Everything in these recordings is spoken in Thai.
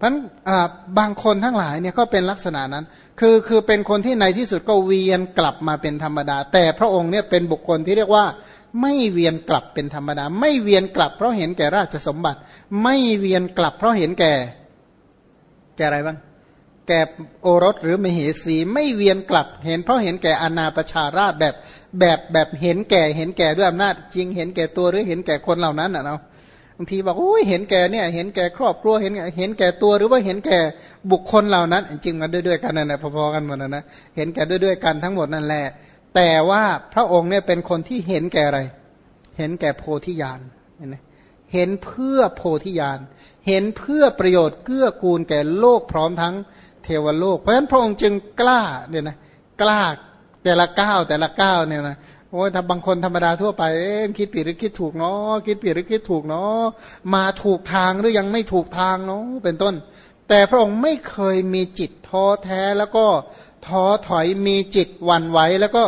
เพราะบางคนทั้งหลายเนี่ยก็เป็นลักษณะนั้น คือคือเป็นคนที่ในที่สุดก็เวียนกลับมาเป็นธรรมดา แต่พระองค์เนี่ยเป็นบุคคลที่เรียกว่าไม่เวียนกลับเป็นธรรมดา ไม่เวียนกลับเพราะเห็นแก่ราชสมบัติ ไม่เวียนกลับเพราะเห็นแก่ แก่อะไรบ้าง แก่โอรสหรือมเหสี ไม่เวียนกลับเห็นเพราะเห็นแก่อนาประชาราชแบบแบบแบบเห็นแก่เห็นแก่ด้วยอำนาจจริงเห็นแก่ตัวหรือเห็นแก่คนเหล่านั้นอะเนาะางทีบอกโอ้ยเห็นแก่เนี่ย เห็นแก่ครอบครัวเห็นเห็นแก่ตัวหรือว่าเห็นแก่บุคคลเหล่านั้น จริงมันด้วยด้วยกันนั่นแหละพอๆกันหมดนะนะเห็นแก่ด้วยด้วยกันทั้งหมดนั่นแหละ แต่ว่าพระองค์เนี่ยเป็นคนที่เห็นแก่อะไร เห็นแก่โพธิญาณเห็นไหมเห็นเพื่อโพธิญาณเห็นเพื่อประโยชน์เกื้อกูลแก่โลกพร้อมทั้งเทวโลก เพราะฉะนั้นพระองค์จึงกล้าเนี่ยนะกล้าแต่ละก้าวแต่ละก้าวเนี่ยนะ โอ้ยถ้าบางคนธรรมดาทั่วไปเอ๊ะคิดผิดหรือคิดถูกเนาะคิดผิดหรือคิดถูกเนาะมาถูกทางหรือยังไม่ถูกทางเนาะเป็นต้น แต่พระองค์ไม่เคยมีจิตท้อแท้แล้วก็ท้อถอยมีจิตวันไหวแล้วก็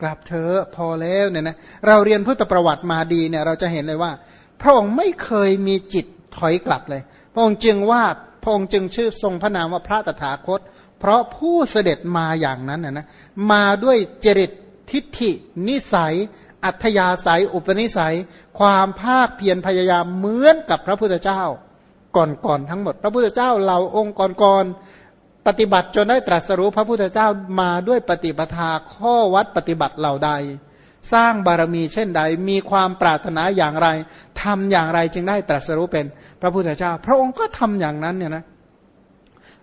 กลับเธอพอแล้วเนี่ยนะเราเรียนพุทธประวัติมาดีเนี่ยเราจะเห็นเลยว่า พระองค์ไม่เคยมีจิตถอยกลับเลย พระองค์จึงว่าพระองค์จึงชื่อทรงพระนามว่าพระตถาคต เพราะผู้เสด็จมาอย่างนั้นนะนะมาด้วยจริต ทิฏฐิ นิสัย อัธยาศัย อุปนิสัย ความภาคเพียรพยายามเหมือนกับพระพุทธเจ้า ก่อนๆทั้งหมด พระพุทธเจ้าเราองค์ก่อนๆปฏิบัติจนได้ตรัสรู้พระพุทธเจ้ามาด้วยปฏิปทาข้อวัดปฏิบัติเหล่าใด สร้างบารมีเช่นใด มีความปรารถนาอย่างไรทำอย่างไรจึงได้ตรัสรู้เป็นพระพุทธเจ้า พระองค์ก็ทำอย่างนั้นเนี่ยนะ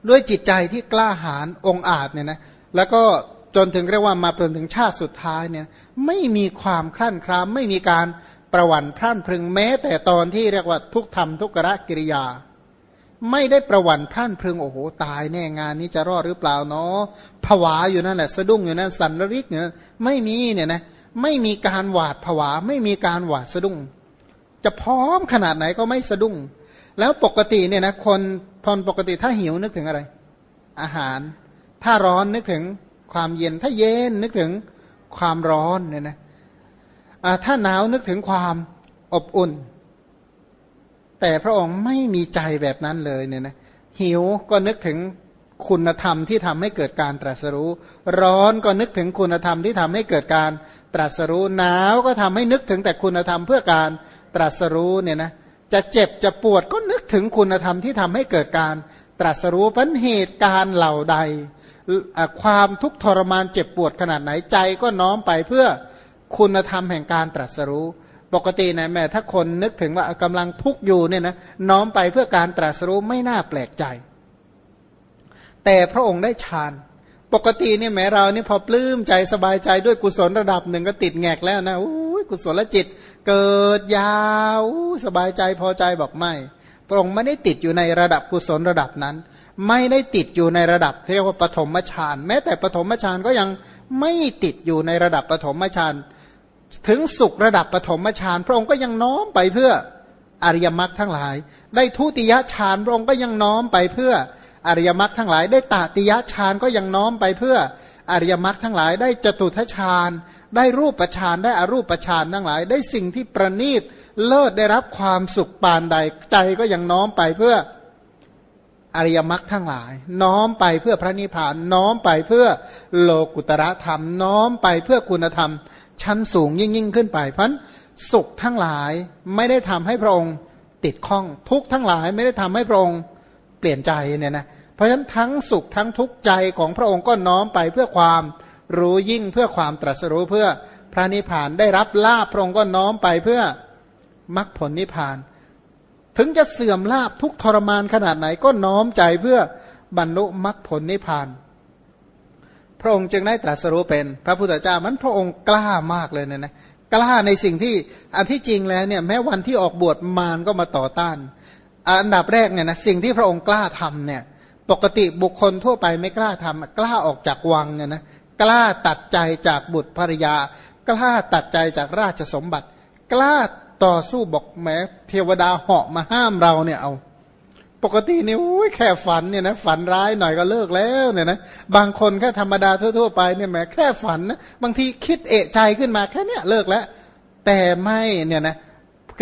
ด้วยจิตใจที่กล้าหาญองอาจเนี่ยนะแล้วก็ จนถึงเรียกว่ามาจนถึงชาติสุดท้ายเนี่ยไม่มีความคลั่นคลามไม่มีการประวันพรั่นพรึงแม้ แต่ตอนที่เรียกว่าทุกธรรมทุกระกิริยา ไม่ได้ประวันพรั่นพรึงโอ้โหตายแน่งานนี้จะรอดหรือเปล่าเนาะผวาอยู่นั่นแหละสะดุ้งอยู่นั่นสันระริกเนี่ยไม่มีเนี่ยนะไม่มีการหวาดผวา ไม่มีการหวาดสะดุ้ง จะพร้อมขนาดไหนก็ไม่สะดุ้ง แล้วปกติเนี่ยนะคนพนปกติถ้าหิวนึกถึงอะไร อาหาร ถ้าร้อนนึกถึง ความเย็นถ้าเย็นนึกถึงความร้อนเนี่ยนะถ้าหนาวนึกถึงความอบอุ่น แต่พระองค์ไม่มีใจแบบนั้นเลยเนี่ยนะหิวก็นึกถึงคุณธรรมที่ทำให้เกิดการตรัสรู้ ร้อนก็นึกถึงคุณธรรมที่ทำให้เกิดการตรัสรู้หนาวก็ทำให้นึกถึงแต่คุณธรรมเพื่อการตรัสรู้เนี่ยนะจะเจ็บจะปวดก็นึกถึงคุณธรรมที่ทำให้เกิดการตรัสรู้ปัญเหตุการเหล่าใด ความทุกข์ทรมานเจ็บปวดขนาดไหนใจก็น้อมไปเพื่อคุณธรรมแห่งการตรัสรู้ปกตินะแม่ถ้าคนนึกถึงว่ากำลังทุกข์อยู่เนี่ยนะน้อมไปเพื่อการตรัสรู้ไม่น่าแปลกใจ แต่พระองค์ได้ฌาน ปกติเนี่ยแม้เรานี่พอปลื้มใจสบายใจด้วยกุศลระดับหนึ่งก็ติดแงกแล้วนะอ้ยกุศลจิต เกิดยาวสบายใจพอใจบอกไม่ พระองค์ไม่ได้ติดอยู่ในระดับกุศลระดับนั้น ไม่ได้ติดอยู่ในระดับเรียกว่าปฐมฌานแม้แต่ปฐมฌานก็ยังไม่ติดอยู่ในระดับปฐมฌานถึงสุขระดับปฐมฌานพระองค์ก็ยังน้อมไปเพื่ออริยมรรคทั้งหลาย ได้ทุติยฌานพระองค์ก็ยังน้อมไปเพื่ออริยมรรคทั้งหลาย ได้ตติยฌานก็ยังน้อมไปเพื่ออริยมรรคทั้งหลาย ได้จตุทัชฌานได้รูปฌานได้อรูปฌานทั้งหลาย ได้สิ่งที่ประณีตเลิศได้รับความสุขปานใดใจก็ยังน้อมไปเพื่อ อริยมรรคทั้งหลาย น้อมไปเพื่อพระนิพพานน้อมไปเพื่อโลกุตระธรรม น้อมไปเพื่อคุณธรรม ชั้นสูงยิ่งยิ่งขึ้นไปเพราะสุขทั้งหลายไม่ได้ทำให้พระองค์ติดข้องทุกทั้งหลายไม่ได้ทำให้พระองค์เปลี่ยนใจเนี่ยนะเพราะฉะนั้นทั้งสุขทั้งทุกข์ใจของพระองค์ก็น้อมไปเพื่อความรู้ยิ่งเพื่อความตรัสรู้เพื่อพระนิพพานได้รับลาภพระองค์ก็น้อมไปเพื่อมรรคผลนิพพาน ถึงจะเสื่อมลาบทุกทรมานขนาดไหนก็น้อมใจเพื่อบรรลุมรรคผลนิพพาน พระองค์จึงได้ตรัสรู้เป็น พระพุทธเจ้ามันพระองค์กล้ามากเลยเนี่ยนะกล้าในสิ่งที่อันที่จริงแล้วเนี่ยแม้วันที่ออกบวชมารก็มาต่อต้าน อันดับแรกเนี่ยนะสิ่งที่พระองค์กล้าทำเนี่ยปกติบุคคลทั่วไปไม่กล้าทำกล้าออกจากวังเนี่ยนะกล้าตัดใจจากบุตรภรรยากล้าตัดใจจากราชสมบัติ กล้า ต่อสู้บอกแม้เทวดาเหาะมาห้ามเราเนี่ยเอา ปกตินี่แค่ฝันเนี่ยนะฝันร้ายหน่อยก็เลิกแล้วเนี่ยนะบางคนแค่ธรรมดาทั่วๆไปเนี่ยแม้แค่ฝันนะบางทีคิดเอะใจขึ้นมาแค่เนี้ยเลิกแล้ว แต่ไม่เนี่ยนะ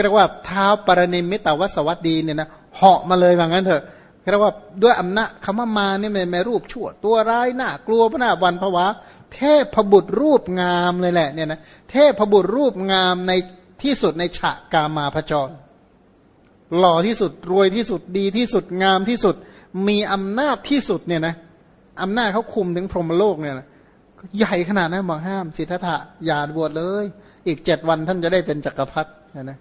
เรียกว่าเท้าปรนิมิตวสวัสดีเนี่ยนะเหาะมาเลยว่างั้นเถอะเรียกว่าด้วยอำนาจคำว่ามาเนี่ยแม่รูปชั่ว ตัวร้ายหน้ากลัวพระหน้าวันผวาเทพบุตรรูปงามเลยแหละเนี่ยนะเทพบุตรรูปงามใน ที่สุดในฉะกามาพจร หล่อที่สุดรวยที่สุดดีที่สุดงามที่สุด มีอำนาจที่สุดเนี่ยนะอำนาจเขาคุมถึงพรหมโลกเนี่ยนะใหญ่ขนาดนั้นบอกห้ามสิทธัตถะอย่าบวชเลย อีกเจ็ดวันท่านจะได้เป็นจักรพรรดินะนะ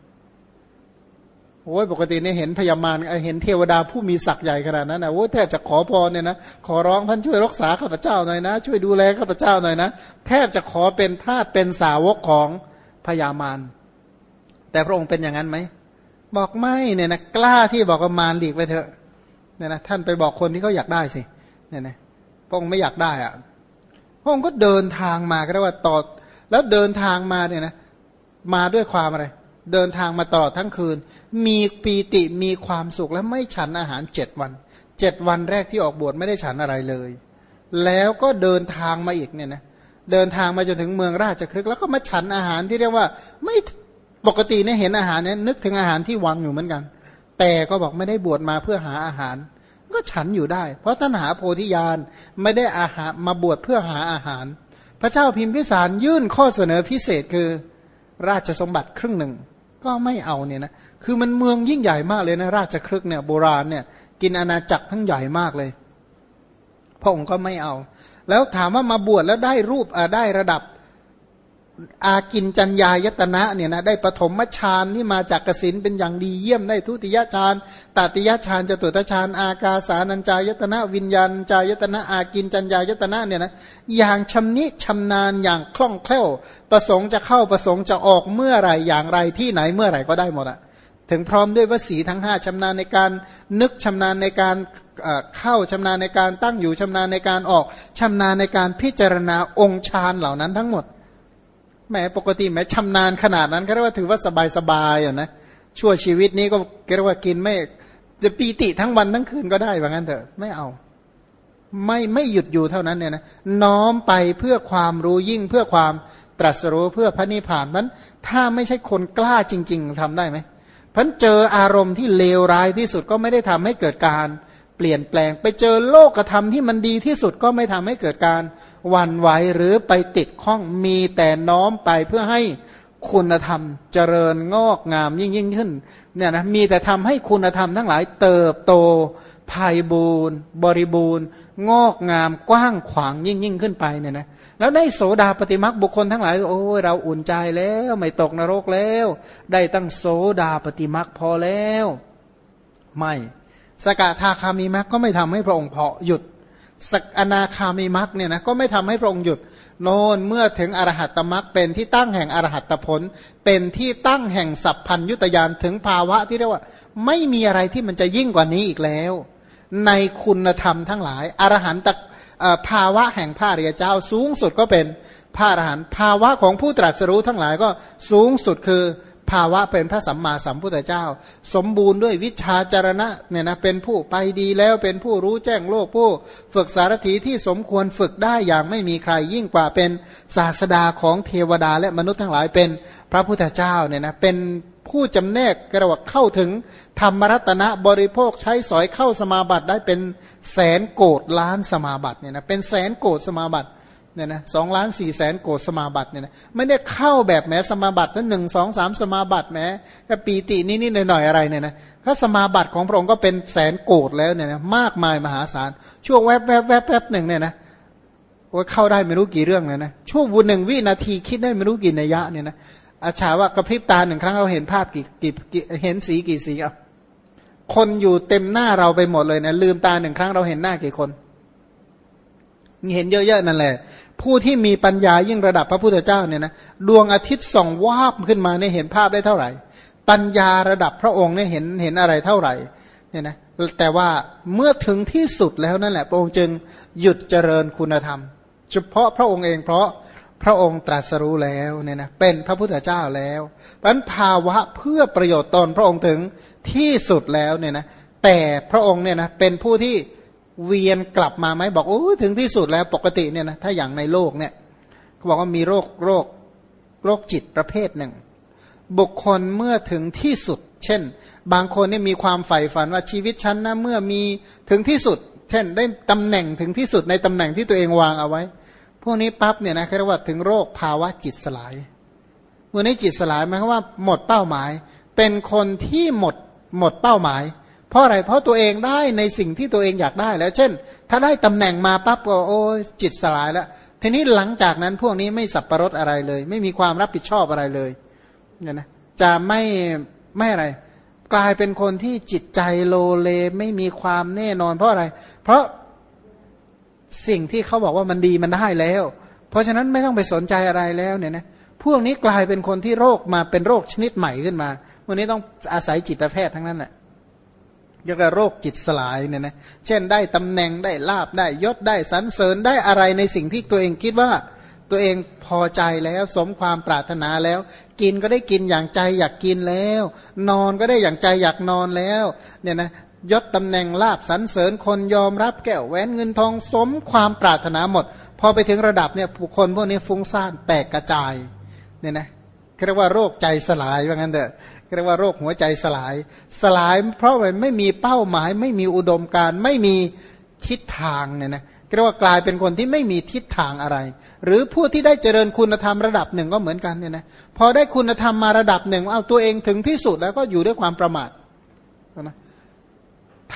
โอ้ยปกติเนี่ยเห็นพญามารเห็นเทวดาผู้มีศักย์ใหญ่ขนาดนั้นนะโอ้แทบจะขอพรเนี่ยนะขอร้องท่านช่วยรักษาข้าพเจ้าหน่อยนะ ช่วยดูแลข้าพเจ้าหน่อยนะแทบจะขอเป็นทาสเป็นสาวกของพญามาร แต่พระองค์เป็นอย่างนั้นไหมบอกไม่เนี่ยนะกล้าที่บอกว่ามารหลีกไปเถอะเนี่ยนะท่านไปบอกคนที่เขาอยากได้สิเนี่ยนะพระองค์ไม่อยากได้อะพระองค์ก็เดินทางมาก็ได้ว่าต่อแล้วเดินทางมาเนี่ยนะมาด้วยความอะไร เดินทางมาตลอดทั้งคืน มีปีติมีความสุขและไม่ฉันอาหารเจ็ดวันเจ็ดวันแรกที่ออกบวชไม่ได้ฉันอะไรเลย แล้วก็เดินทางมาอีกเนี่ยนะเดินทางมาจนถึงเมืองราชครึกแล้วก็มาฉันอาหารที่เรียกว่าไม่ ปกติเนี่ยเห็นอาหารเนี่ยนึกถึงอาหารที่วังอยู่เหมือนกัน แต่ก็บอกไม่ได้บวชมาเพื่อหาอาหาร ก็ฉันอยู่ได้ เพราะท่านหาโพธิญาณไม่ได้อาหารมาบวชเพื่อหาอาหาร พระเจ้าพิมพิสารยื่นข้อเสนอพิเศษคือราชสมบัติครึ่งหนึ่ง ก็ไม่เอาเนี่ยนะคือมันเมืองยิ่งใหญ่มากเลยนะ ราชครึกเนี่ยโบราณเนี่ยกินอาณาจักรทั้งใหญ่มากเลย พระองค์ก็ไม่เอา แล้วถามว่ามาบวชแล้วได้รูปได้ระดับ อากินจัญญายตนะเนี่ยนะได้ปฐมฌานที่มาจากกสินเป็นอย่างดีเยี่ยมได้ทุติยฌานตติยฌานจตุตฌานอากาสานัญจายตนะ วิญญาณจายตนะ อากินจัญญายตนะเนี่ยนะอย่างชำนิชำนาญอย่างคล่องแคล่ว ประสงค์จะเข้าประสงค์จะออกเมื่อไรอย่างไรที่ไหนเมื่อไหร่ก็ได้หมดอะถึงพร้อมด้วยวสีทั้งห้าชำนาญในการนึกชำนาญในการเข้าชำนาญในการตั้งอยู่ชำนาญในการออกชำนาญในการพิจารณาองค์ฌานเหล่านั้นทั้งหมด แม้ปกติแม้ชำนาญขนาดนั้นก็เรียกว่าถือว่าสบายสบายอะนะชั่วชีวิตนี้ก็เรียกว่ากินไม่จะปีติทั้งวันทั้งคืนก็ได้ว่างั้นเถอะไม่เอา ไม่ไม่หยุดอยู่เท่านั้นเนี่ยนะน้อมไปเพื่อความรู้ยิ่งเพื่อความตรัสรู้เพื่อพระนิพพานมันถ้าไม่ใช่คนกล้าจริง ๆทำได้ไหมพันเจออารมณ์ที่เลวร้ายที่สุดก็ไม่ได้ทำให้เกิดการ เปลี่ยนแปลง ไปเจอโลกธรรมที่มันดีที่สุดก็ไม่ทำให้เกิดการวันไหวหรือไปติดข้องมีแต่น้อมไปเพื่อให้คุณธรรมเจริญงอกงามยิ่งยิ่งขึ้นเนี่ยนะมีแต่ทำให้คุณธรรมทั้งหลายเติบโตภัยบูรณ์บริบูรณ์ งอกงามกว้างขวางยิ่งยิ่งขึ้นไปเนี่ยนะแล้วได้โสดาปฏิมักบุคคลทั้งหลายโอ้ยเราอุ่นใจแล้วไม่ตกนรกแล้ว ได้ตั้งโสดาปฏิมักพอแล้ว ไม่ สกทาคามีมักก็ไม่ทำให้พระองค์เพาะหยุดสกอนาคามีมักเนี่ยนะก็ไม่ทำให้พระองค์หยุด โน่นเมื่อถึงอรหัตตมักเป็นที่ตั้งแห่งอรหัตตผล เป็นที่ตั้งแห่งสัพพัญยุตยานถึงภาวะที่เรียกว่า ไม่มีอะไรที่มันจะยิ่งกว่านี้อีกแล้ว ในคุณธรรมทั้งหลาย อรหันตภาวะแห่งพระเรียเจ้าสูงสุดก็เป็นพระอรหันต์ภาวะของผู้ตรัสรู้ทั้งหลายก็สูงสุดคือ ภาวะเป็นพระสัมมาสัมพุทธเจ้า สมบูรณ์ด้วยวิชาจารณะเนี่ยนะเป็นผู้ไปดีแล้วเป็นผู้รู้แจ้งโลกผู้ ฝึกสารถีที่สมควรฝึกได้อย่างไม่มีใครยิ่งกว่าเป็นศาสดาของเทวดาและมนุษย์ทั้งหลายเป็นพระพุทธเจ้าเนี่ยนะเป็นผู้จำแนกกระวักเข้าถึงธรรมรัตนะบริโภคใช้สอยเข้าสมาบัติได้เป็นแสนโกดล้านสมาบัติเนี่ยนะเป็นแสนโกดสมาบัติ เนี่ยนะสองล้านสี่แสนโกดสมาบัติเนี่ยนะไม่ได้เข้าแบบแม้สมาบัติทั้งหนึ่งสองสามสมาบัติแม้แค่ปีตินิดๆหน่อยอะไรเนี่ยนะถ้าสมาบัติของพระองค์ก็เป็นแสนโกดแล้วเนี่ยนะมากมายมหาศาลช่วงแวบแวบแวบแวบหนึ่งเนี่ยนะว่าเข้าได้ไม่รู้กี่เรื่องเลยนะช่วงวันหนึ่งวินาทีคิดได้ไม่รู้กี่นัยยะเนี่ยนะอาชาว่ากระพริบตาหนึ่งครั้งเราเห็นภาพกี่กี่เห็นสีกี่สีอะคนอยู่เต็มหน้าเราไปหมดเลยนะลืมตาหนึ่งครั้งเราเห็นหน้ากี่คน เห็นเยอะๆนั่นแหละ ผู้ที่มีปัญญายิ่งระดับพระพุทธเจ้าเนี่ยนะดวงอาทิตย์ส่องวาบขึ้นมาเนี่ยเห็นภาพได้เท่าไหร่ ปัญญาระดับพระองค์เนี่ยเห็นเห็นอะไรเท่าไหร่เนี่ยนะแต่ว่าเมื่อถึงที่สุดแล้วนั่นแหละ พระองค์จึงหยุดเจริญคุณธรรม เฉพาะพระองค์เองเพราะพระองค์ตรัสรู้แล้วเนี่ยนะเป็นพระพุทธเจ้าแล้วเพราะภาวะเพื่อประโยชน์ตนพระองค์ถึงที่สุดแล้วเนี่ยนะแต่พระองค์เนี่ยนะเป็นผู้ที่ เวียนกลับมาไหมบอกโอ้ถึงที่สุดแล้วปกติเนี่ยนะถ้าอย่างในโลกเนี่ยเขาบอกว่ามีโรคโรคโรคจิตประเภทหนึ่ง บุคคลเมื่อถึงที่สุด เช่น บางคนเนี่ยมีความใฝ่ฝันว่าชีวิตฉันนะเมื่อมีถึงที่สุด เช่น ได้ตำแหน่งถึงที่สุดในตำแหน่งที่ตัวเองวางเอาไว้ พวกนี้ปั๊บเนี่ยนะเรียกว่าถึงโรคภาวะจิตสลายวันนี้จิตสลายหมายความว่าหมดเป้าหมาย เป็นคนที่หมดหมดเป้าหมาย เพราะอะไร เพราะตัวเองได้ในสิ่งที่ตัวเองอยากได้แล้ว เช่น ถ้าได้ตำแหน่งมาปั๊บก็โอ้จิตสลายแล้ว ทีนี้หลังจากนั้นพวกนี้ไม่สับประรดอะไรเลย ไม่มีความรับผิดชอบอะไรเลยเนี่ยนะจะไม่ไม่อะไร กลายเป็นคนที่จิตใจโลเลไม่มีความแน่นอน เพราะอะไร เพราะสิ่งที่เขาบอกว่ามันดีมันได้แล้ว เพราะฉะนั้นไม่ต้องไปสนใจอะไรแล้วเนี่ยนะพวกนี้กลายเป็นคนที่โรคมาเป็นโรคชนิดใหม่ขึ้นมา วันนี้ต้องอาศัยจิตแพทย์ทั้งนั้นแหละ เรียกว่าโรคจิตสลายเนี่ยนะเช่นได้ตำแหน่งได้ลาบได้ยศได้สรรเสริญได้อะไรในสิ่งที่ตัวเองคิดว่าตัวเองพอใจแล้วสมความปรารถนาแล้ว กินก็ได้กินอย่างใจอยากกินแล้ว นอนก็ได้อย่างใจอยากนอนแล้วเนี่ยนะยศตำแหน่งลาบสรรเสริญคนยอมรับแก้วแหวนเงินทองสมความปรารถนาหมด พอไปถึงระดับเนี่ยผู้คนพวกนี้ฟุ้งซ่านแตกกระจายเนี่ยนะเรียกว่าโรคใจสลายว่างั้นเถอะ เรียกว่าโรคหัวใจสลาย สลายเพราะอะไรไม่มีเป้าหมาย ไม่มีอุดมการไม่มีทิศทางเนี่ยนะเรียกว่ากลายเป็นคนที่ไม่มีทิศทางอะไร หรือผู้ที่ได้เจริญคุณธรรมระดับหนึ่งก็เหมือนกันเนี่ยนะพอได้คุณธรรมมาระดับหนึ่งเอาตัวเองถึงที่สุดแล้วก็อยู่ด้วยความประมาทนะ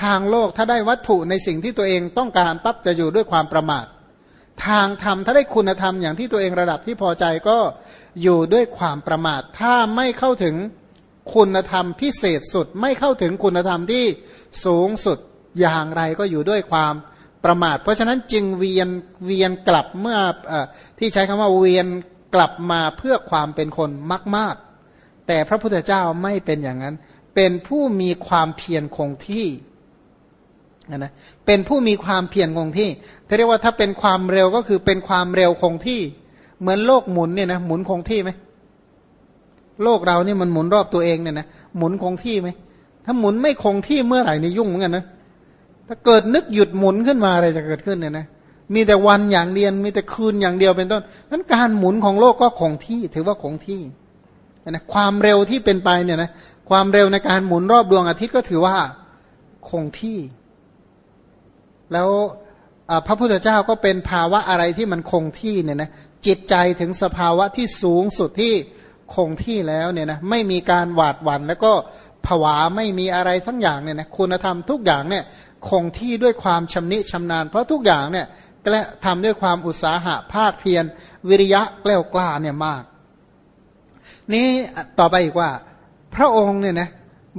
ทางโลกถ้าได้วัตถุในสิ่งที่ตัวเองต้องการปั๊บจะอยู่ด้วยความประมาท ทางธรรมถ้าได้คุณธรรมอย่างที่ตัวเองระดับที่พอใจก็อยู่ด้วยความประมาท ถ้าไม่เข้าถึง คุณธรรมพิเศษสุด ไม่เข้าถึงคุณธรรมที่สูงสุดอย่างไรก็อยู่ด้วยความประมาท เพราะฉะนั้นจึงเวียนเวียนกลับเมื่ออที่ใช้คำว่าเวียนกลับมาเพื่อความเป็นคนมาก ๆ แต่พระพุทธเจ้าไม่เป็นอย่างนั้น เป็นผู้มีความเพียรคงที่นะเป็นผู้มีความเพียรคงที่เรียกว่าถ้าเป็นความเร็วก็คือเป็นความเร็วคงที่ เหมือนโลกหมุนเนี่ยนะหมุนคงที่ไหม โลกเรานี่มันหมุนรอบตัวเองเนี่ยนะหมุนคงที่ไหมถ้าหมุนไม่คงที่เมื่อไหร่นี่ยุ่งเหมือนกันนะถ้าเกิดนึกหยุดหมุนขึ้นมาอะไรจะเกิดขึ้นเนี่ยนะมีแต่วันอย่างเดียวมีแต่คืนอย่างเดียวเป็นต้นนั้นการหมุนของโลกก็คงที่ ถือว่าคงที่นะความเร็วที่เป็นไปเนี่ยนะความเร็วในการหมุนรอบดวงอาทิตย์ก็ถือว่าคงที่ แล้วพระพุทธเจ้าก็เป็นภาวะอะไรที่มันคงที่เนี่ยนะจิตใจถึงสภาวะที่สูงสุดที่ คงที่แล้วเนี่ยนะไม่มีการหวาดหวัน่นแล้วก็ผวาไม่มีอะไรสักอย่างเนี่ยนะคุณธรรมทุกอย่างเนี่ยคงที่ด้วยความชำนิชำนาญ เพราะทุกอย่างเนี่ยและทำด้วยความอุตสาหะภาคเพียรวิริยะแกล้วกล้าเนี่ยมาก นี่ต่อไปอีกว่า พระองค์เนี่ยนะ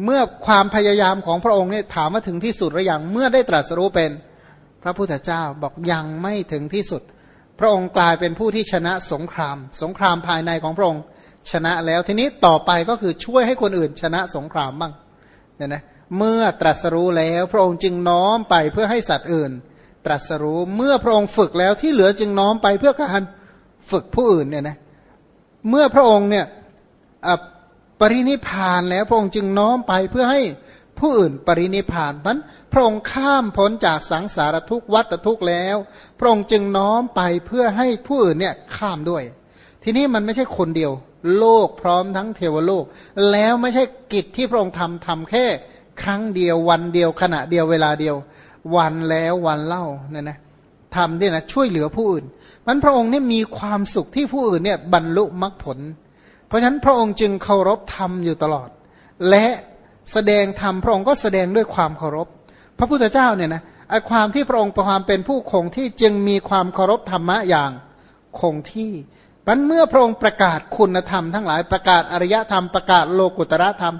เมื่อความพยายามของพระองค์เนี่ยถามมาถึงที่สุดหรือยังเมื่อได้ตรัสรู้เป็น พระพุทธเจ้าบอกยังไม่ถึงที่สุด พระองค์กลายเป็นผู้ที่ชนะสงคราม สงครามภายในของพระองค์ ชนะแล้วทีนี้ต่อไปก็คือช่วยให้คนอื่นชนะสงครามบ้างเนี่ยนะเมื่อตรัสรู้แล้วพระองค์จึงน้อมไปเพื่อให้สัตว์อื่น ตรัสรู้เมื่อพระองค์ฝึกแล้วที่เหลือจึงน้อมไปเพื่อการฝึกผู้อื่นเนี่ยนะเมื่อพระองค์เนี่ยปรินิพานแล้วพระองค์จึงน้อมไปเพื่อให้ผู้อื่นปรินิพานมันพระองค์ข้ามพ้นจากสังสารทุกข์วัฏทุกข์แล้ว พระองค์จึงน้อมไปเพื่อให้ผู้อื่นเนี่ยข้ามด้วย ทีนี้มันไม่ใช่คนเดียว โลกพร้อมทั้งเทวโลก แล้วไม่ใช่กิจที่พระองค์ทำทำแค่ ครั้งเดียววันเดียวขณะเดียวเวลาเดียว วันแล้ววันเล่าเนี่ยนะทำเนี่ยนะช่วยเหลือผู้อื่นมันพระองค์เนี่ยมีความสุขที่ผู้อื่นเนี่ยบรรลุมรรคผล เพราะฉะนั้นพระองค์จึงเคารพธรรมอยู่ตลอด และแสดงธรรมพระองค์ก็แสดงด้วยความเคารพ พระพุทธเจ้าเนี่ยนะไอความที่พระองค์ประความเป็นผู้คงที่จึงมีความเคารพธรรมะอย่างคงที่ บันเมื่อพระองค์ประกาศคุณธรรมทั้งหลายประกาศอริยธรรมประกาศโลกุตระธรรม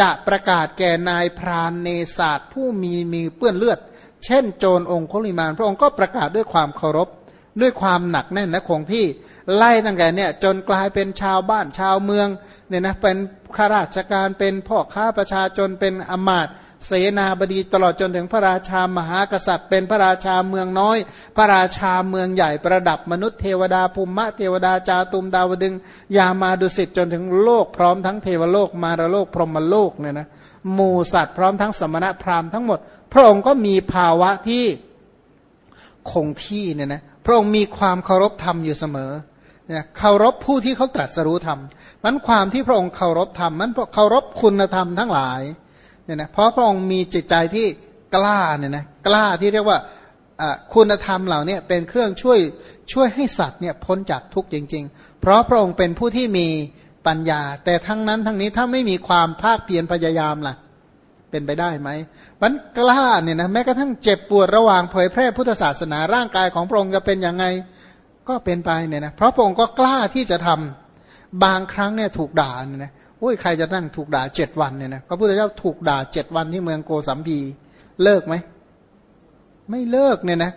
จะประกาศแก่นายพรานเนศาสตร์ผู้มีมีเปื้อนเลือด เช่นโจรองคุลิมาน พระองค์ก็ประกาศด้วยความเคารพ ด้วยความหนักแน่นและคงที่ไล่ตั้งแต่เนี่ยจนกลายเป็นชาวบ้านชาวเมืองเนี่ยนะเป็นข้าราชการเป็นพ่อค้าประชาชนเป็นอมาต เสนาบดีตลอดจนถึงพระราชามหากษัตริย์ เป็นพระราชาเมืองน้อย พระราชาเมืองใหญ่ประดับมนุษย์เทวดาภูมิมะเทวดาจาตุมดาวดึง ยามาดุสิตจนถึงโลกพร้อมทั้งเทวโลกมารโลกพรหมโลกเนี่ยนะหมู่สัตว์พร้อมทั้งสมณะพราหมณ์ทั้งหมด พระองค์ก็มีภาวะที่คงที่เนี่ยนะพระองค์มีความเคารพธรรมอยู่เสมอเนี่ยเคารพผู้ที่เขาตรัสรู้ธรรมมันความที่พระองค์เคารพธรรมมันเคารพคุณธรรมทั้งหลาย เนี่ยนะเพราะพระองค์มีจิตใจที่กล้าเนี่ยนะกล้าที่เรียกว่าคุณธรรมเหล่านี้เป็นเครื่องช่วยช่วยให้สัตว์เนี่ยพ้นจากทุกข์จริง ๆ เพราะพระองค์เป็นผู้ที่มีปัญญา แต่ทั้งนั้นทั้งนี้ถ้าไม่มีความภาคเพียรพยายามล่ะ เป็นไปได้ไหมมันกล้าเนี่ยนะแม้กระทั่งเจ็บปวดระหว่างเผยแพร่พุทธศาสนาร่างกายของพระองค์จะเป็นยังไงก็เป็นไปเนี่ยนะเพราะพระองค์ก็กล้าที่จะทำบางครั้งเนี่ยถูกด่าเนี่ยนะ อ้ยใครจะนั่งถูกด่าเจ็ดวันเนี่ยนะพระพุทธเจ้าถูกด่าเจ็ดวันที่เมืองโกสัมพีเลิกไหมไม่เลิกเนี่ยนะ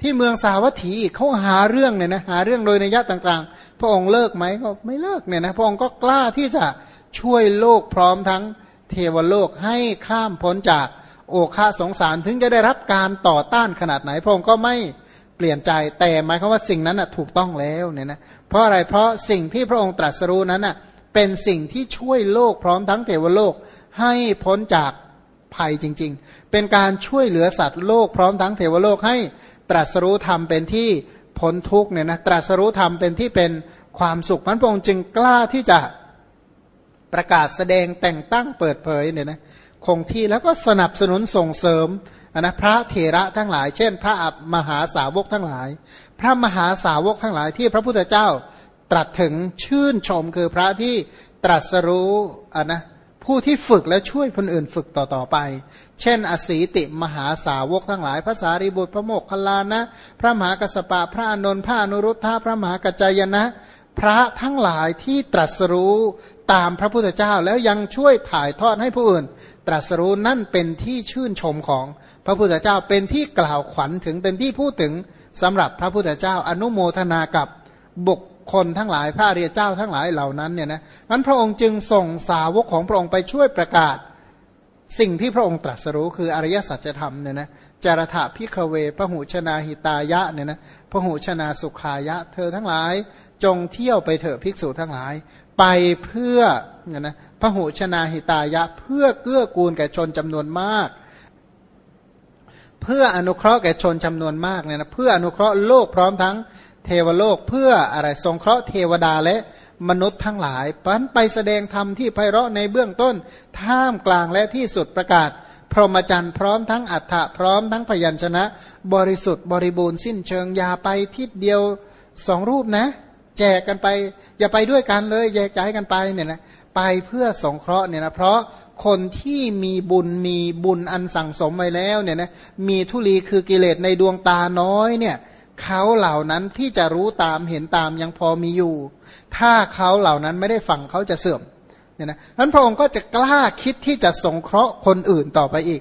ที่เมืองสาวัตถีเขาหาเรื่องเนี่ยนะหาเรื่องโดยในยะต่างๆ พระองค์เลิกไหมก็ไม่เลิกเนี่ยนะพระองค์ก็กล้าที่จะช่วยโลกพร้อมทั้งเทวโลกให้ข้ามพ้นจากโอคาสงสารถึงจะได้รับการต่อต้านขนาดไหน พระองค์ก็ไม่เปลี่ยนใจแต่หมายความว่าสิ่งนั้นถูกต้องแล้วเนี่ยนะเพราะอะไรเพราะสิ่งที่พระองค์ตรัสรู้นั้นอะ เป็นสิ่งที่ช่วยโลกพร้อมทั้งเทวโลกให้พ้นจากภัยจริง ๆ เป็นการช่วยเหลือสัตว์โลกพร้อมทั้งเทวโลกให้ตรัสรู้ธรรมเป็นที่พ้นทุกเนี่ยนะตรัสรู้ธรรมเป็นที่เป็นความสุขมันพระองค์จึงกล้าที่จะประกาศแสดงแต่งตั้งเปิดเผยเนี่ยนะคงที่แล้วก็สนับสนุนส่งเสริมนะพระเถระทั้งหลาย เช่น พระมหาสาวกทั้งหลาย พระมหาสาวกทั้งหลายที่พระพุทธเจ้า ตรัสถึงชื่นชมคือพระที่ตรัสรู้อะนะผู้ที่ฝึกและช่วยคนอื่นฝึกต่อๆไป เช่น อสีติมหาสาวกทั้งหลายพระสารีบุตรพระโมกขลานะ พระมหากัสปะ พระอนนท์พระอนุรุทธะ พระมหากัจจายนะ พระทั้งหลายที่ตรัสรู้ตามพระพุทธเจ้าแล้วยังช่วยถ่ายทอดให้ผู้อื่น ตรัสรู้นั่นเป็นที่ชื่นชมของพระพุทธเจ้า เป็นที่กล่าวขวัญถึง เป็นที่พูดถึงสำหรับพระพุทธเจ้าอนุโมทนากับบุค คนทั้งหลายพระเรียเจ้าทั้งหลายเหล่านั้นเนี่ยนะนั้นพระองค์จึงส่งสาวกของพระองค์ไปช่วยประกาศ สิ่งที่พระองค์ตรัสรู้คืออริยสัจธรรมเนี่ยนะจารถะพิคเวพหุชนาหิตายะเนี่ยนะพหุชนาสุขายะ เธอทั้งหลาย จงเที่ยวไปเถอะภิกษุทั้งหลาย ไปเพื่อเนี่ยนะพหุชนาหิตายะ เพื่อเกื้อกูลแก่ชนจำนวนมาก เพื่ออนุเคราะห์แก่ชนจำนวนมากเนี่ยนะเพื่ออนุเคราะห์โลกพร้อมทั้ง เทวโลกเพื่ออะไรทรงเคราะห์เทวดาและมนุษย์ทั้งหลายปันไปแสดงธรรมที่ไพเราะในเบื้องต้น ท่ามกลางและที่สุดประกาศ พรหมจรรย์พร้อมทั้งอัฏฐะพร้อมทั้งพยัญชนะ บริสุทธิ์บริบูรณ์สิ้นเชิงอย่าไปทิศเดียวสองรูปนะ แจกกันไป อย่าไปด้วยกันเลยแยกย้ายกันไปเนี่ยนะไปเพื่อสงเคราะห์เนี่ยนะเพราะคนที่มีบุญมีบุญอันสั่งสมไว้แล้วเนี่ยนะมีทุลีคือกิเลสในดวงตาน้อยเนี่ย เขาเหล่านั้นที่จะรู้ตามเห็นตามยังพอมีอยู่ ถ้าเขาเหล่านั้นไม่ได้ฟังเขาจะเสื่อมเนี่ยนะนั้นพระองค์ก็จะกล้าคิดที่จะสงเคราะห์คนอื่นต่อไปอีก